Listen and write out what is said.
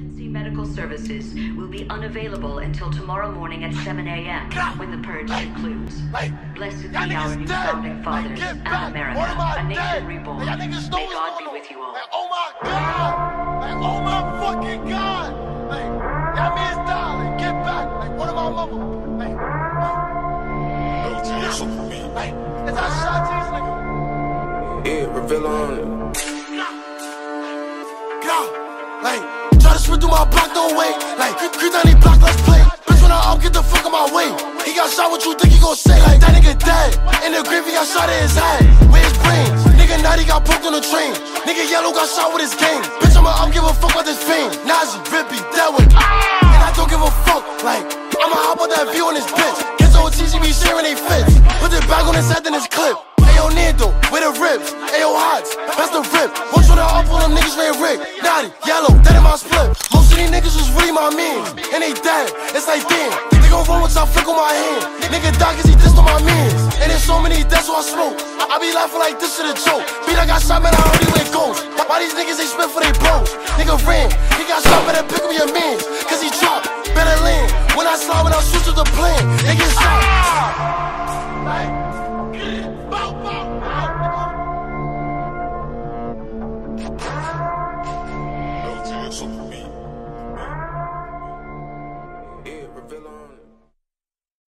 Emergency medical services will be unavailable until tomorrow morning at 7 a.m. when the purge concludes. Blessed be our new founding fathers and America, a nation reborn. May God be with you all. Like, oh my God! Like, oh my fucking God! Like, that man's died. Like, get back. Like, what about mama? Like, like, like, is that shot to this nigga? Yeah, reveal on it. God, like, to sprint through my block, don't wait. Like, creep, down these block, let's play. Bitch, when I up, get the fuck on my way. He got shot, what you think he gon' say? Like, that nigga dead. In the grave, he got shot in his head. Where his brains? Nigga Notti got poked on the train. Nigga yellow got shot with his game. Bitch, I'ma up, give a fuck about this fame. Nazi, Rippy, that one. And I don't give a fuck. Like, I'ma hop on that view on this bitch. Kids on TGB sharing they fits. Put the bag on his head in his clip. Ayo Nando, with the ribs. Ayo Hots, that's the rip. Watch when I up on them niggas red Rick. I mean? And they dead, it's like damn. They gon' run with y'all flick on my hand. Nigga die cause he dissed on my mans. And there's so many deaths so I smoke. I, be laughing like this shit a joke. Beat I got shot, man, I already went ghost. Why these niggas ain't spit for they bros? Nigga ran, he got shot, better pick up your mans. Cause he dropped, better land. When I slide, when I shoot to the plan, they get shot. Ah! villain.